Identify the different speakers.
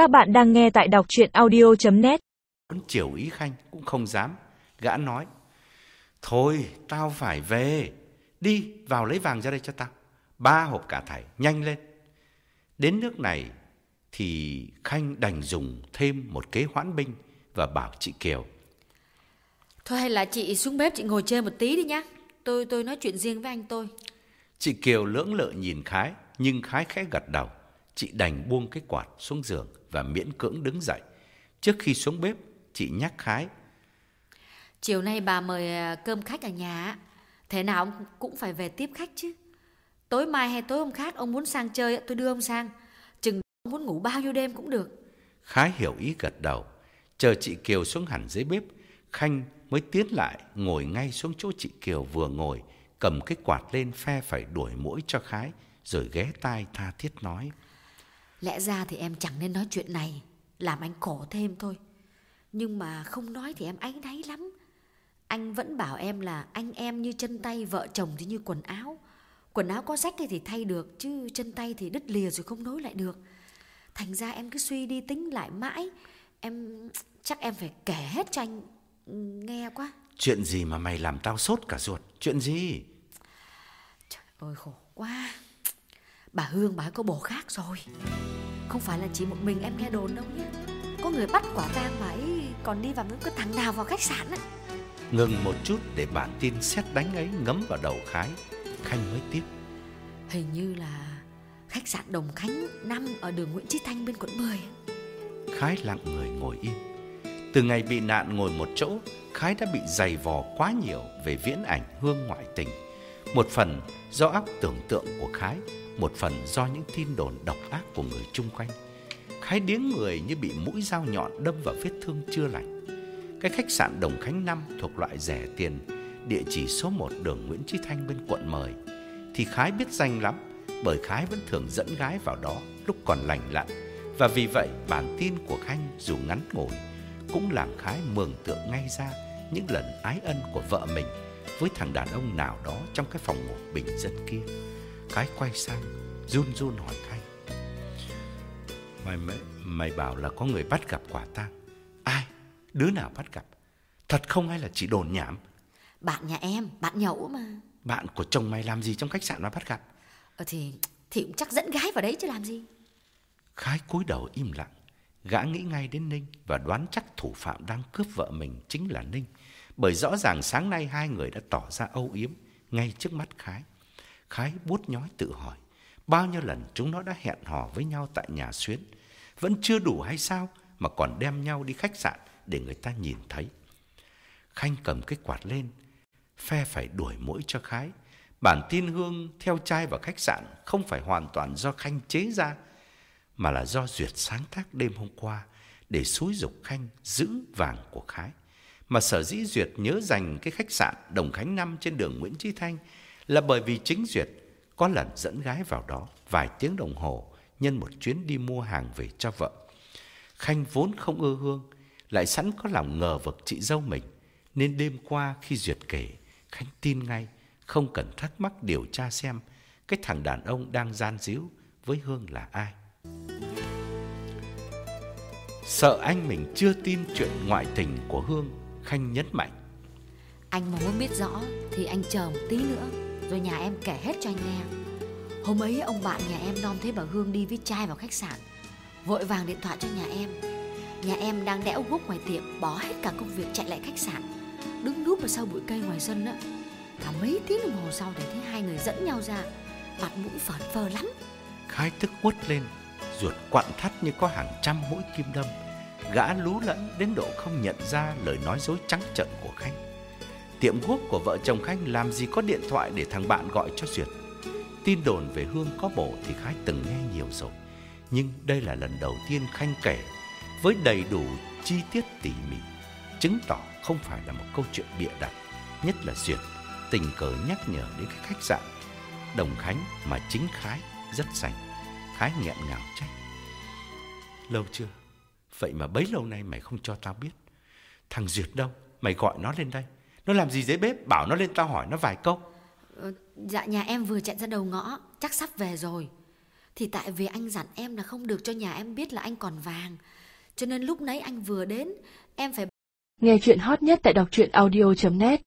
Speaker 1: Các bạn đang nghe tại đọc chuyện audio.net
Speaker 2: chiều ý Khanh cũng không dám. Gã nói, Thôi, tao phải về. Đi, vào lấy vàng ra đây cho tao. Ba hộp cả thảy, nhanh lên. Đến nước này thì Khanh đành dùng thêm một kế hoãn binh và bảo chị Kiều.
Speaker 3: Thôi hay là chị xuống bếp chị ngồi chơi một tí đi nhá. Tôi tôi nói chuyện riêng với anh tôi.
Speaker 2: Chị Kiều lưỡng lự nhìn Khái, nhưng Khái khẽ gật đầu. Chị đành buông cái quạt xuống giường và miễn cưỡng đứng dậy. Trước khi xuống bếp, chị nhắc Khái.
Speaker 3: Chiều nay bà mời à, cơm khách ở nhà. Thế nào ông cũng phải về tiếp khách chứ. Tối mai hay tối hôm khác ông muốn sang chơi tôi đưa ông sang. Chừng ông muốn ngủ bao nhiêu đêm cũng được.
Speaker 2: Khái hiểu ý gật đầu. Chờ chị Kiều xuống hẳn dưới bếp, Khanh mới tiến lại ngồi ngay xuống chỗ chị Kiều vừa ngồi, cầm cái quạt lên phe phải đuổi mũi cho Khái, rồi ghé tai tha thiết nói.
Speaker 3: Lẽ ra thì em chẳng nên nói chuyện này, làm anh khổ thêm thôi. Nhưng mà không nói thì em áy náy lắm. Anh vẫn bảo em là anh em như chân tay, vợ chồng thì như quần áo. Quần áo có rách thì thay được, chứ chân tay thì đứt lìa rồi không nối lại được. Thành ra em cứ suy đi tính lại mãi. Em chắc em phải kể hết cho anh nghe quá.
Speaker 2: Chuyện gì mà mày làm tao sốt cả ruột? Chuyện gì?
Speaker 3: Trời ơi khổ quá. Bà Hương bà có bồ khác rồi. Không phải là chỉ một mình em nghe đồn đâu nhé. Có người bắt quả tang bà ấy còn đi vào với cái thằng nào vào khách sạn á.
Speaker 2: Ngừng một chút để bản tin xét đánh ấy ngấm vào đầu Khái. Khanh mới tiếp.
Speaker 3: Hình như là khách sạn Đồng Khánh năm ở đường Nguyễn Chí Thanh bên quận 10.
Speaker 2: Khái lặng người ngồi im. Từ ngày bị nạn ngồi một chỗ, Khái đã bị dày vò quá nhiều về viễn ảnh hương ngoại tình. Một phần do óc tưởng tượng của Khái, một phần do những tin đồn độc ác của người chung quanh. Khái điếng người như bị mũi dao nhọn đâm vào vết thương chưa lành. Cái khách sạn Đồng Khánh 5 thuộc loại rẻ tiền, địa chỉ số 1 đường Nguyễn Chí Thanh bên quận Mời. Thì Khái biết danh lắm, bởi Khái vẫn thường dẫn gái vào đó lúc còn lành lặn. Và vì vậy bản tin của Khanh dù ngắn ngủi cũng làm Khái mường tượng ngay ra những lần ái ân của vợ mình với thằng đàn ông nào đó trong cái phòng ngủ bình dân kia. Khái quay sang, run run hỏi Khanh. Mày, mày, mày bảo là có người bắt gặp quả tang. Ai? Đứa nào bắt gặp? Thật không hay là chỉ đồn nhảm?
Speaker 3: Bạn nhà em, bạn nhậu mà.
Speaker 2: Bạn của chồng mày làm gì trong khách sạn mà bắt gặp?
Speaker 3: Ờ thì thì cũng chắc dẫn gái vào đấy chứ làm gì.
Speaker 2: Khái cúi đầu im lặng. Gã nghĩ ngay đến Ninh và đoán chắc thủ phạm đang cướp vợ mình chính là Ninh. Bởi rõ ràng sáng nay hai người đã tỏ ra âu yếm ngay trước mắt Khái. Khái bút nhói tự hỏi, bao nhiêu lần chúng nó đã hẹn hò với nhau tại nhà Xuyến. Vẫn chưa đủ hay sao mà còn đem nhau đi khách sạn để người ta nhìn thấy. Khanh cầm cái quạt lên, phe phải đuổi mũi cho Khái. Bản tin Hương theo trai vào khách sạn không phải hoàn toàn do Khanh chế ra, mà là do Duyệt sáng tác đêm hôm qua để xúi dục Khanh giữ vàng của Khái. Mà sở dĩ Duyệt nhớ dành cái khách sạn Đồng Khánh năm trên đường Nguyễn Chí Thanh là bởi vì chính Duyệt có lần dẫn gái vào đó vài tiếng đồng hồ nhân một chuyến đi mua hàng về cho vợ. Khanh vốn không ưa Hương, lại sẵn có lòng ngờ vực chị dâu mình, nên đêm qua khi Duyệt kể, Khanh tin ngay, không cần thắc mắc điều tra xem cái thằng đàn ông đang gian díu với Hương là ai. Sợ anh mình chưa tin chuyện ngoại tình của Hương, Khanh nhấn mạnh.
Speaker 3: Anh mà muốn biết rõ thì anh chờ một tí nữa rồi nhà em kể hết cho anh nghe. Hôm ấy ông bạn nhà em nom thấy bà Hương đi với trai vào khách sạn, vội vàng điện thoại cho nhà em. Nhà em đang đẽo guốc ngoài tiệm, bỏ hết cả công việc chạy lại khách sạn, đứng núp ở sau bụi cây ngoài sân á. Cả mấy tiếng đồng hồ sau để thấy hai người dẫn nhau ra, mặt mũi phởn phơ lắm.
Speaker 2: Khái tức quất lên, ruột quặn thắt như có hàng trăm mũi kim đâm. Gã lú lẫn đến độ không nhận ra lời nói dối trắng trợn của Khanh. Tiệm thuốc của vợ chồng Khanh làm gì có điện thoại để thằng bạn gọi cho Duyệt. Tin đồn về Hương có bổ thì Khái từng nghe nhiều rồi. Nhưng đây là lần đầu tiên Khanh kể với đầy đủ chi tiết tỉ mỉ, chứng tỏ không phải là một câu chuyện bịa đặt. Nhất là Duyệt tình cờ nhắc nhở đến cái khách sạn Đồng Khánh mà chính Khái rất sành. Khái nghẹn ngào trách. Lâu chưa? Vậy mà bấy lâu nay mày không cho tao biết. Thằng Duyệt đâu? Mày gọi nó lên đây. Nó làm gì dưới bếp? Bảo nó lên tao hỏi nó vài câu.
Speaker 3: Ờ, dạ nhà em vừa chạy ra đầu ngõ, chắc sắp về rồi. Thì tại vì anh dặn em là không được cho nhà em biết là anh còn vàng. Cho nên lúc nãy anh vừa đến, em phải
Speaker 1: Nghe chuyện hot nhất tại đọc truyện audio.net